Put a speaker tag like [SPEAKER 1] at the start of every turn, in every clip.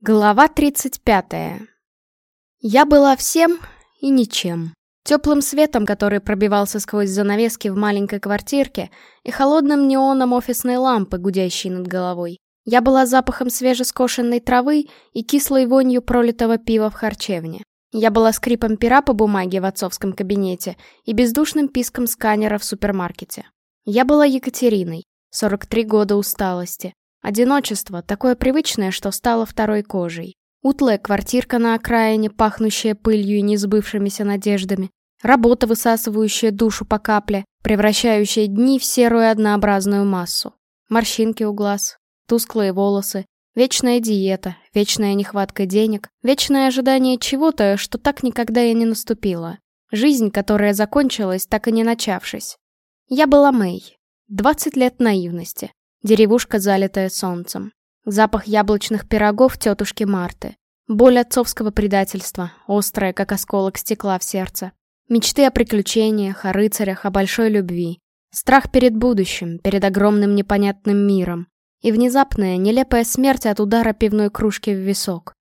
[SPEAKER 1] Глава 35. Я была всем и ничем. Теплым светом, который пробивался сквозь занавески в маленькой квартирке, и холодным неоном офисной лампы, гудящей над головой. Я была запахом свежескошенной травы и кислой вонью пролитого пива в харчевне. Я была скрипом пера по бумаге в отцовском кабинете и бездушным писком сканера в супермаркете. Я была Екатериной, 43 года усталости, Одиночество, такое привычное, что стало второй кожей. Утлая квартирка на окраине, пахнущая пылью и несбывшимися надеждами. Работа, высасывающая душу по капле, превращающая дни в серую однообразную массу. Морщинки у глаз, тусклые волосы, вечная диета, вечная нехватка денег, вечное ожидание чего-то, что так никогда и не наступило. Жизнь, которая закончилась, так и не начавшись. Я была Мэй. 20 лет наивности. Деревушка, залитая солнцем. Запах яблочных пирогов тетушки Марты. Боль отцовского предательства, острая, как осколок стекла в сердце. Мечты о приключениях, о рыцарях, о большой любви. Страх перед будущим, перед огромным непонятным миром. И внезапная, нелепая смерть от удара пивной кружки в висок.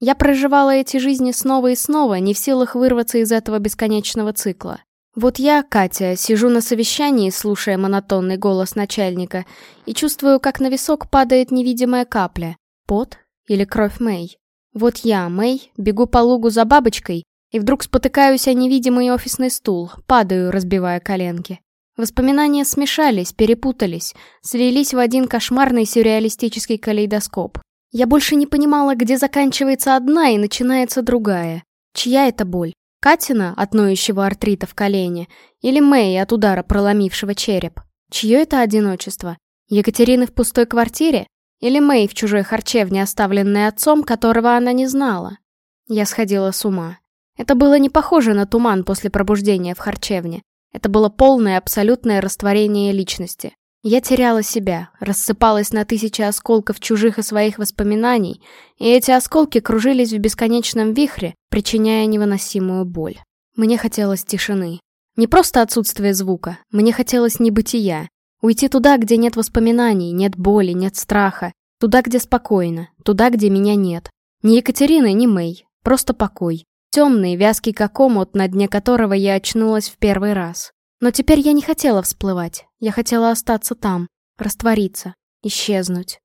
[SPEAKER 1] Я проживала эти жизни снова и снова, не в силах вырваться из этого бесконечного цикла. Вот я, Катя, сижу на совещании, слушая монотонный голос начальника, и чувствую, как на висок падает невидимая капля. Пот или кровь Мэй. Вот я, Мэй, бегу по лугу за бабочкой, и вдруг спотыкаюсь о невидимый офисный стул, падаю, разбивая коленки. Воспоминания смешались, перепутались, слились в один кошмарный сюрреалистический калейдоскоп. Я больше не понимала, где заканчивается одна и начинается другая. Чья это боль? Катина от ноющего артрита в колене или Мэй от удара, проломившего череп? Чье это одиночество? Екатерины в пустой квартире? Или Мэй в чужой харчевне, оставленной отцом, которого она не знала? Я сходила с ума. Это было не похоже на туман после пробуждения в харчевне. Это было полное абсолютное растворение личности. Я теряла себя, рассыпалась на тысячи осколков чужих и своих воспоминаний, и эти осколки кружились в бесконечном вихре, причиняя невыносимую боль. Мне хотелось тишины. Не просто отсутствие звука, мне хотелось небытия. Уйти туда, где нет воспоминаний, нет боли, нет страха. Туда, где спокойно, туда, где меня нет. Ни Екатерины, ни Мэй, просто покой. Темный, вязкий как омут, на дне которого я очнулась в первый раз. Но теперь я не хотела всплывать. Я хотела остаться там, раствориться, исчезнуть.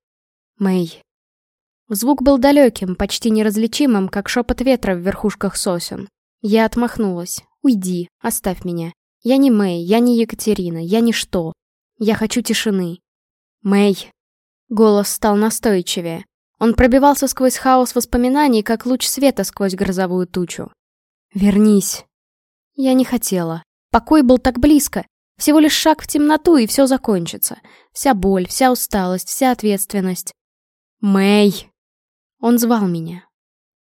[SPEAKER 1] Мэй. Звук был далеким, почти неразличимым, как шепот ветра в верхушках сосен. Я отмахнулась. «Уйди, оставь меня. Я не Мэй, я не Екатерина, я ничто. Я хочу тишины». «Мэй!» Голос стал настойчивее. Он пробивался сквозь хаос воспоминаний, как луч света сквозь грозовую тучу. «Вернись!» Я не хотела. Покой был так близко. Всего лишь шаг в темноту, и все закончится. Вся боль, вся усталость, вся ответственность. «Мэй!» Он звал меня.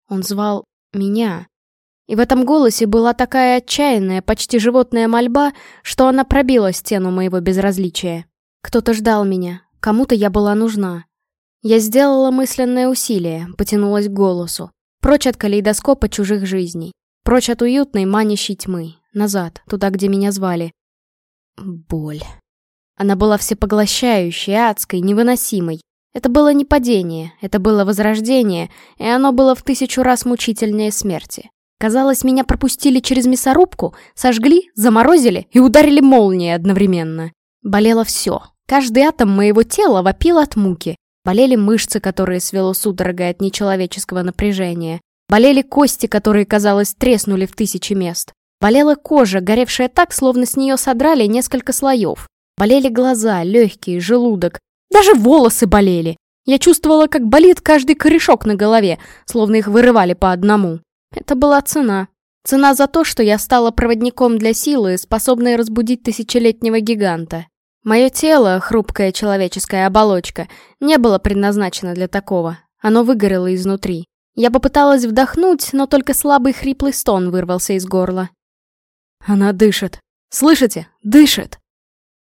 [SPEAKER 1] Он звал меня. И в этом голосе была такая отчаянная, почти животная мольба, что она пробила стену моего безразличия. Кто-то ждал меня, кому-то я была нужна. Я сделала мысленное усилие, потянулась к голосу. Прочь от калейдоскопа чужих жизней. Прочь от уютной, манящей тьмы. Назад, туда, где меня звали. Боль. Она была всепоглощающей, адской, невыносимой. Это было не падение, это было возрождение, и оно было в тысячу раз мучительнее смерти. Казалось, меня пропустили через мясорубку, сожгли, заморозили и ударили молнией одновременно. Болело все. Каждый атом моего тела вопил от муки. Болели мышцы, которые свело судорогой от нечеловеческого напряжения. Болели кости, которые, казалось, треснули в тысячи мест. Болела кожа, горевшая так, словно с нее содрали несколько слоев. Болели глаза, легкие, желудок. Даже волосы болели. Я чувствовала, как болит каждый корешок на голове, словно их вырывали по одному. Это была цена. Цена за то, что я стала проводником для силы, способной разбудить тысячелетнего гиганта. Мое тело, хрупкая человеческая оболочка, не было предназначено для такого. Оно выгорело изнутри. Я попыталась вдохнуть, но только слабый хриплый стон вырвался из горла. Она дышит. Слышите? Дышит.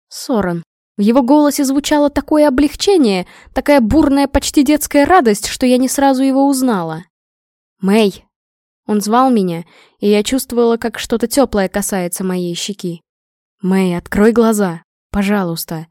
[SPEAKER 1] Соран. В его голосе звучало такое облегчение, такая бурная, почти детская радость, что я не сразу его узнала. «Мэй!» Он звал меня, и я чувствовала, как что-то теплое касается моей щеки. «Мэй, открой глаза! Пожалуйста!»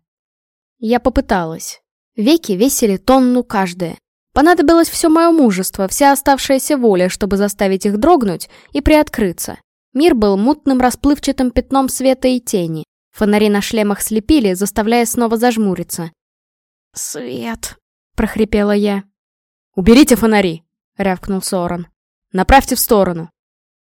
[SPEAKER 1] Я попыталась. Веки весили тонну каждая. Понадобилось все мое мужество, вся оставшаяся воля, чтобы заставить их дрогнуть и приоткрыться. Мир был мутным расплывчатым пятном света и тени. Фонари на шлемах слепили, заставляя снова зажмуриться.
[SPEAKER 2] «Свет!»
[SPEAKER 1] — прохрипела я.
[SPEAKER 3] «Уберите фонари!» — рявкнул Соран. «Направьте в сторону!»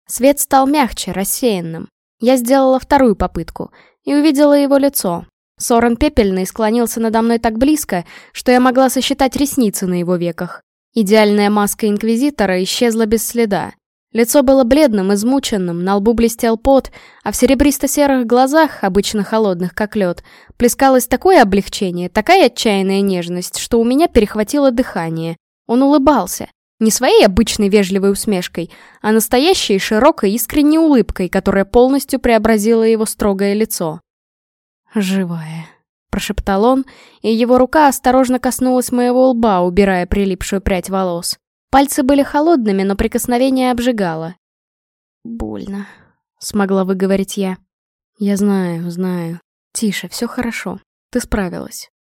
[SPEAKER 1] Свет стал мягче, рассеянным. Я сделала вторую попытку и увидела его лицо. Соран пепельный склонился надо мной так близко, что я могла сосчитать ресницы на его веках. Идеальная маска Инквизитора исчезла без следа. Лицо было бледным, измученным, на лбу блестел пот, а в серебристо-серых глазах, обычно холодных как лед, плескалось такое облегчение, такая отчаянная нежность, что у меня перехватило дыхание. Он улыбался. Не своей обычной вежливой усмешкой, а настоящей широкой искренней улыбкой, которая полностью преобразила его строгое лицо.
[SPEAKER 2] «Живая», —
[SPEAKER 1] прошептал он, и его рука осторожно коснулась моего лба, убирая прилипшую прядь волос. Пальцы были холодными, но прикосновение обжигало.
[SPEAKER 2] «Больно», —
[SPEAKER 1] смогла выговорить я. «Я знаю, знаю. Тише, все хорошо. Ты справилась».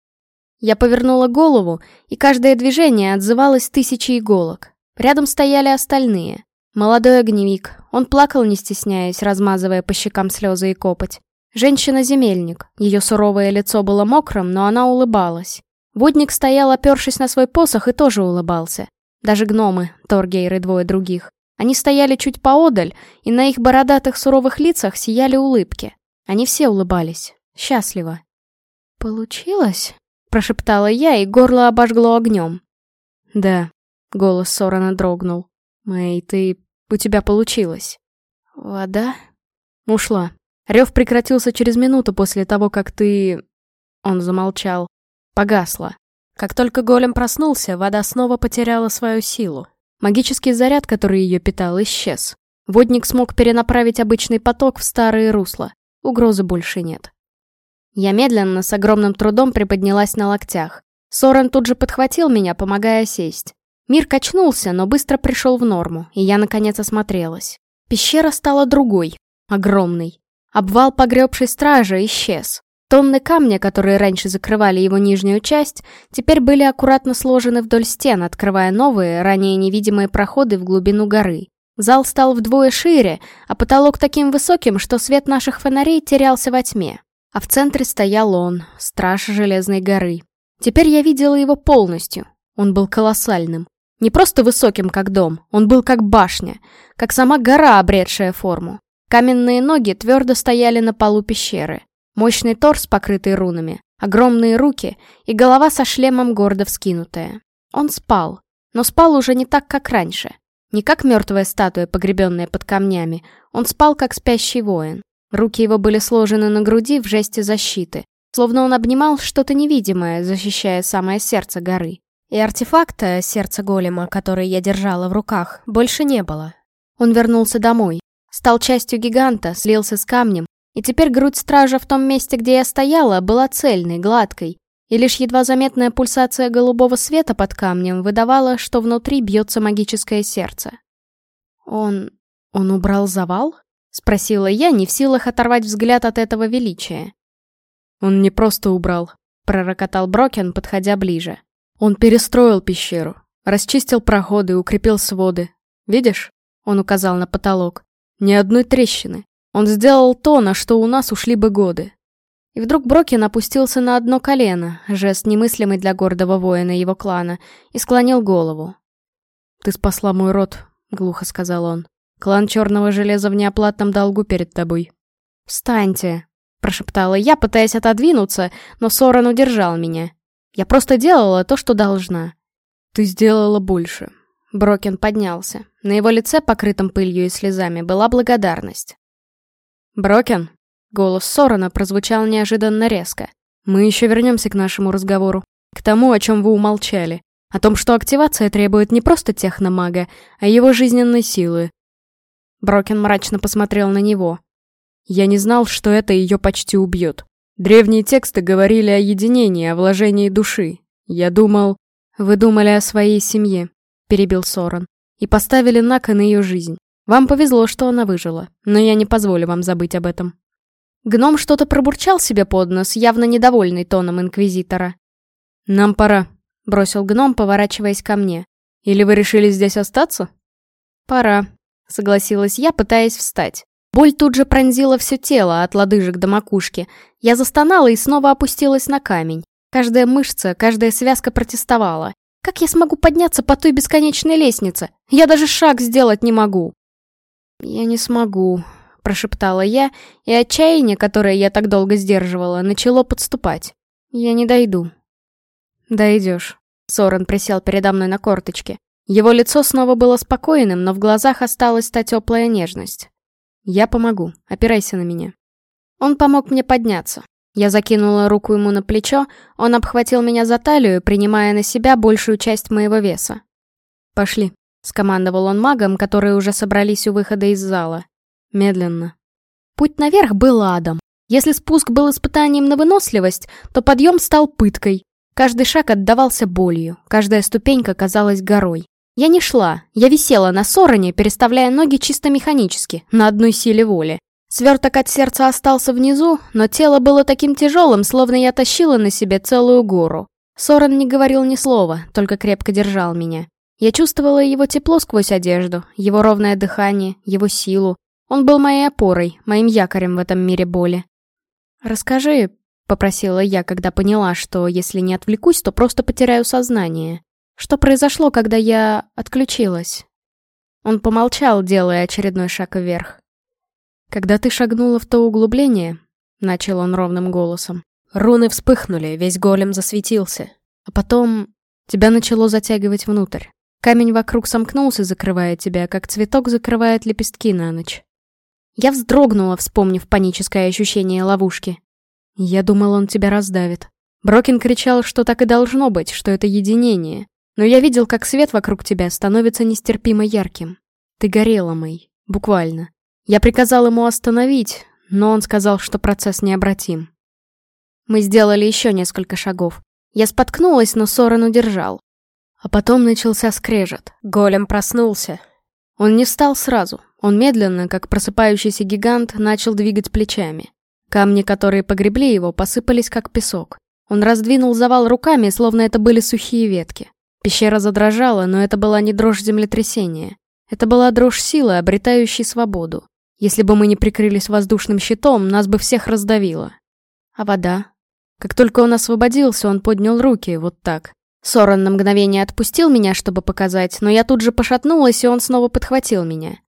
[SPEAKER 1] Я повернула голову, и каждое движение отзывалось тысячи иголок. Рядом стояли остальные. Молодой огневик. Он плакал, не стесняясь, размазывая по щекам слезы и копоть. Женщина-земельник. Ее суровое лицо было мокрым, но она улыбалась. Водник стоял, опершись на свой посох, и тоже улыбался. Даже гномы, Торгейр и двое других. Они стояли чуть поодаль, и на их бородатых суровых лицах сияли улыбки. Они все улыбались. Счастливо.
[SPEAKER 2] «Получилось?»
[SPEAKER 1] Прошептала я, и горло обожгло огнем.
[SPEAKER 3] «Да», — голос Сорана дрогнул. «Мэй, ты... у тебя получилось».
[SPEAKER 2] «Вода?»
[SPEAKER 3] «Ушла. Рев прекратился через минуту после того, как ты...» Он замолчал. Погасла. Как только голем проснулся, вода снова потеряла свою силу. Магический заряд, который ее питал, исчез. Водник смог перенаправить обычный поток в старые русла. Угрозы больше нет.
[SPEAKER 1] Я медленно, с огромным трудом приподнялась на локтях. Сорен тут же подхватил меня, помогая сесть. Мир качнулся, но быстро пришел в норму, и я наконец осмотрелась. Пещера стала другой, огромной. Обвал погребшей стражи исчез. Тонны камня, которые раньше закрывали его нижнюю часть, теперь были аккуратно сложены вдоль стен, открывая новые, ранее невидимые проходы в глубину горы. Зал стал вдвое шире, а потолок таким высоким, что свет наших фонарей терялся во тьме. А в центре стоял он, страж Железной горы. Теперь я видела его полностью. Он был колоссальным. Не просто высоким, как дом, он был как башня, как сама гора, обретшая форму. Каменные ноги твердо стояли на полу пещеры. Мощный торс, покрытый рунами, огромные руки и голова со шлемом гордо вскинутая. Он спал, но спал уже не так, как раньше. Не как мертвая статуя, погребенная под камнями. Он спал, как спящий воин. Руки его были сложены на груди в жесте защиты, словно он обнимал что-то невидимое, защищая самое сердце горы. И артефакта, сердца голема, который я держала в руках, больше не было. Он вернулся домой, стал частью гиганта, слился с камнем, и теперь грудь стража в том месте, где я стояла, была цельной, гладкой, и лишь едва заметная пульсация голубого света под камнем выдавала, что внутри бьется магическое сердце. Он... он убрал завал? — спросила я, не в силах оторвать взгляд от этого величия.
[SPEAKER 3] «Он не просто убрал», — пророкотал Брокен, подходя ближе. «Он перестроил пещеру, расчистил проходы, укрепил своды. Видишь?» — он указал на потолок. «Ни одной трещины. Он сделал то, на что у нас ушли бы годы». И вдруг Брокен опустился на одно колено, жест немыслимый для гордого воина его клана, и склонил голову. «Ты спасла мой род», — глухо сказал он. Клан Черного Железа в неоплатном долгу перед тобой.
[SPEAKER 1] «Встаньте!» — прошептала я, пытаясь отодвинуться, но Соран удержал меня. Я просто делала то, что должна.
[SPEAKER 3] «Ты сделала больше».
[SPEAKER 1] Брокен поднялся. На его лице, покрытом пылью и слезами, была благодарность.
[SPEAKER 3] «Брокен?» Голос Сорана прозвучал неожиданно резко. «Мы еще вернемся к нашему разговору. К тому, о чем вы умолчали. О том, что активация требует не просто техномага, а его жизненной силы.
[SPEAKER 1] Брокен мрачно посмотрел на него.
[SPEAKER 3] «Я не знал, что это ее почти убьет. Древние тексты говорили о единении, о вложении души. Я думал...»
[SPEAKER 1] «Вы думали о своей семье», — перебил Соран, «и поставили на кон ее жизнь. Вам повезло, что она выжила, но я не позволю вам забыть об этом». Гном что-то пробурчал себе под нос, явно недовольный тоном Инквизитора.
[SPEAKER 3] «Нам пора», —
[SPEAKER 1] бросил гном, поворачиваясь ко мне.
[SPEAKER 3] «Или вы решили здесь остаться?»
[SPEAKER 1] «Пора», — согласилась я, пытаясь встать. Боль тут же пронзила все тело, от лодыжек до макушки. Я застонала и снова опустилась на камень. Каждая мышца, каждая связка протестовала. Как я смогу подняться по той бесконечной лестнице? Я даже шаг сделать не могу. «Я не смогу», — прошептала я, и отчаяние, которое я так долго сдерживала, начало подступать. «Я не дойду».
[SPEAKER 3] «Дойдешь».
[SPEAKER 1] Сорен присел передо мной на корточке. Его лицо снова было спокойным, но в глазах осталась та теплая нежность. «Я помогу. Опирайся на меня». Он помог мне подняться. Я закинула руку ему на плечо, он обхватил меня за талию, принимая на себя большую часть моего веса.
[SPEAKER 3] «Пошли», —
[SPEAKER 1] скомандовал он магам, которые уже собрались у выхода из зала.
[SPEAKER 3] «Медленно».
[SPEAKER 1] Путь наверх был адом. Если спуск был испытанием на выносливость, то подъем стал пыткой. Каждый шаг отдавался болью, каждая ступенька казалась горой. Я не шла, я висела на сороне, переставляя ноги чисто механически, на одной силе воли. Сверток от сердца остался внизу, но тело было таким тяжелым, словно я тащила на себе целую гору. Сорен не говорил ни слова, только крепко держал меня. Я чувствовала его тепло сквозь одежду, его ровное дыхание, его силу. Он был моей опорой, моим якорем в этом мире боли. «Расскажи», — попросила я, когда поняла, что если не отвлекусь, то просто потеряю сознание. «Что произошло, когда я отключилась?» Он помолчал, делая очередной шаг вверх.
[SPEAKER 3] «Когда ты шагнула в то углубление», — начал он ровным голосом, руны вспыхнули, весь голем засветился. А потом тебя начало затягивать внутрь. Камень вокруг сомкнулся, закрывая тебя, как цветок закрывает лепестки на ночь.
[SPEAKER 1] Я вздрогнула, вспомнив паническое ощущение ловушки.
[SPEAKER 3] Я думал, он тебя раздавит. Брокин кричал, что так и должно быть, что это единение. Но я видел, как свет вокруг тебя становится нестерпимо ярким. Ты горела, Мэй. Буквально. Я приказал ему остановить, но он сказал, что процесс необратим.
[SPEAKER 1] Мы сделали еще несколько шагов. Я споткнулась, но Сорен удержал.
[SPEAKER 3] А потом начался скрежет. Голем проснулся. Он не встал сразу. Он медленно, как просыпающийся гигант, начал двигать плечами. Камни, которые погребли его, посыпались как песок. Он раздвинул завал руками, словно это были сухие ветки. Пещера задрожала, но это была не дрожь землетрясения. Это была дрожь силы, обретающей свободу. Если бы мы не прикрылись воздушным щитом, нас бы всех раздавило.
[SPEAKER 1] А вода?
[SPEAKER 3] Как только он освободился, он поднял руки, вот так.
[SPEAKER 1] Соран на мгновение отпустил меня, чтобы показать, но я тут же пошатнулась, и он снова подхватил меня.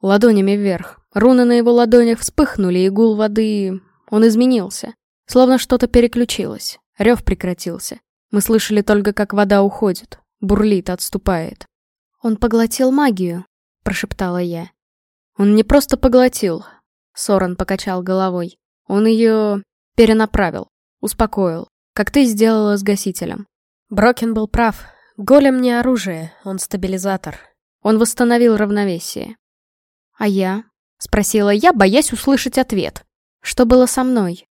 [SPEAKER 3] Ладонями вверх. Руны на его ладонях вспыхнули, и гул воды... Он изменился. Словно что-то переключилось. Рев прекратился. Мы слышали только, как вода уходит. Бурлит, отступает.
[SPEAKER 1] «Он поглотил магию», — прошептала я.
[SPEAKER 3] Он не просто поглотил. Соран покачал головой. Он ее перенаправил, успокоил, как ты сделала с гасителем. Брокен был прав. Голем не оружие, он стабилизатор. Он восстановил равновесие.
[SPEAKER 1] А я? Спросила я, боясь услышать ответ. Что было со мной?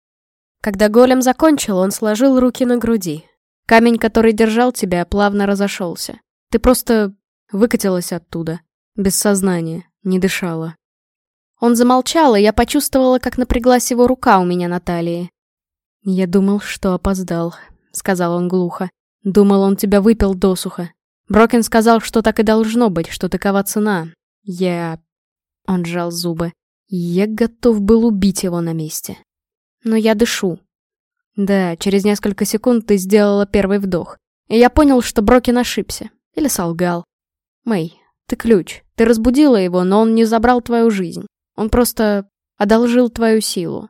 [SPEAKER 3] Когда голем закончил, он сложил руки на груди. Камень, который держал тебя, плавно разошелся. Ты просто выкатилась оттуда, без сознания не дышала.
[SPEAKER 1] Он замолчал, и я почувствовала, как напряглась его рука у меня на талии.
[SPEAKER 3] «Я думал, что опоздал», — сказал он глухо. «Думал, он тебя выпил досуха. Брокен сказал, что так и должно быть, что такова цена. Я...» Он сжал зубы. «Я готов был убить его на месте.
[SPEAKER 1] Но я дышу».
[SPEAKER 3] «Да, через несколько секунд ты сделала первый вдох. И я понял, что Брокен ошибся. Или солгал. Мэй, ты ключ. Ты разбудила его, но он не забрал твою жизнь. Он просто одолжил твою силу.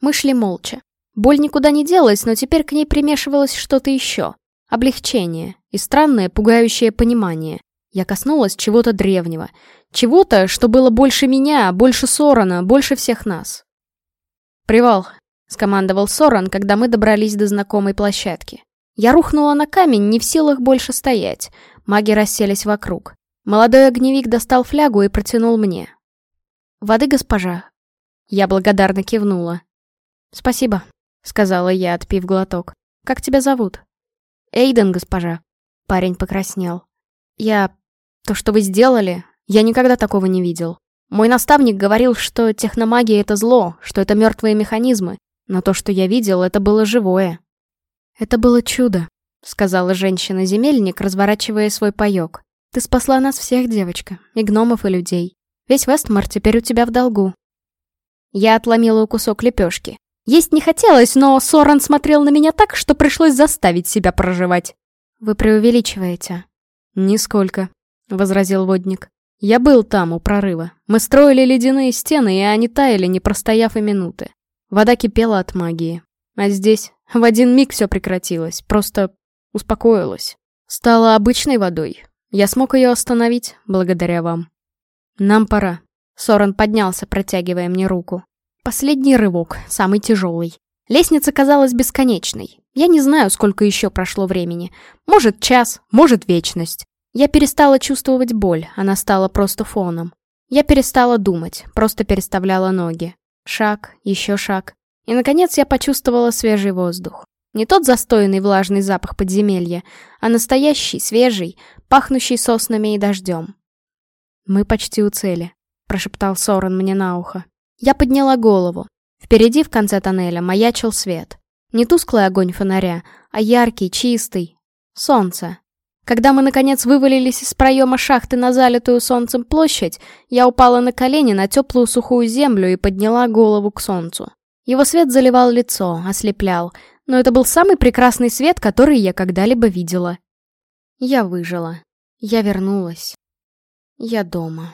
[SPEAKER 1] Мы шли молча. Боль никуда не делась, но теперь к ней примешивалось что-то еще. Облегчение и странное, пугающее понимание. Я коснулась чего-то древнего. Чего-то, что было больше меня, больше Сорона, больше всех нас.
[SPEAKER 3] «Привал», —
[SPEAKER 1] скомандовал Соран, когда мы добрались до знакомой площадки. Я рухнула на камень, не в силах больше стоять. Маги расселись вокруг. Молодой огневик достал флягу и протянул мне. «Воды, госпожа?» Я благодарно кивнула. «Спасибо», — сказала я, отпив глоток. «Как тебя зовут?» «Эйден, госпожа». Парень покраснел. «Я... То, что вы сделали, я никогда такого не видел. Мой наставник говорил, что техномагия — это зло, что это мертвые механизмы, но то, что я видел, это было живое».
[SPEAKER 3] «Это было чудо», —
[SPEAKER 1] сказала женщина-земельник, разворачивая свой паёк. «Ты спасла нас всех, девочка, и гномов, и людей. Весь Вестмар теперь у тебя в долгу». Я отломила кусок лепешки. Есть не хотелось, но Соран смотрел на меня так, что пришлось заставить себя проживать. «Вы преувеличиваете».
[SPEAKER 3] «Нисколько», — возразил водник. «Я был там, у прорыва. Мы строили ледяные стены, и они таяли, не простояв и минуты. Вода кипела от магии. А здесь в один миг все прекратилось, просто успокоилось. Стало обычной водой. Я смог ее остановить, благодаря вам. Нам пора.
[SPEAKER 1] Соран поднялся, протягивая мне руку. Последний рывок, самый тяжелый. Лестница казалась бесконечной. Я не знаю, сколько еще прошло времени. Может, час, может, вечность. Я перестала чувствовать боль, она стала просто фоном. Я перестала думать, просто переставляла ноги. Шаг, еще шаг. И, наконец, я почувствовала свежий воздух. Не тот застойный влажный запах подземелья, а настоящий, свежий, пахнущий соснами и дождем.
[SPEAKER 3] «Мы почти у цели», — прошептал Сорен мне на ухо.
[SPEAKER 1] Я подняла голову. Впереди в конце тоннеля маячил свет. Не тусклый огонь фонаря, а яркий, чистый. Солнце. Когда мы, наконец, вывалились из проема шахты на залитую солнцем площадь, я упала на колени на теплую сухую землю и подняла голову к солнцу. Его свет заливал лицо, ослеплял, но это был самый прекрасный свет, который я когда-либо видела. Я выжила. Я вернулась. Я дома.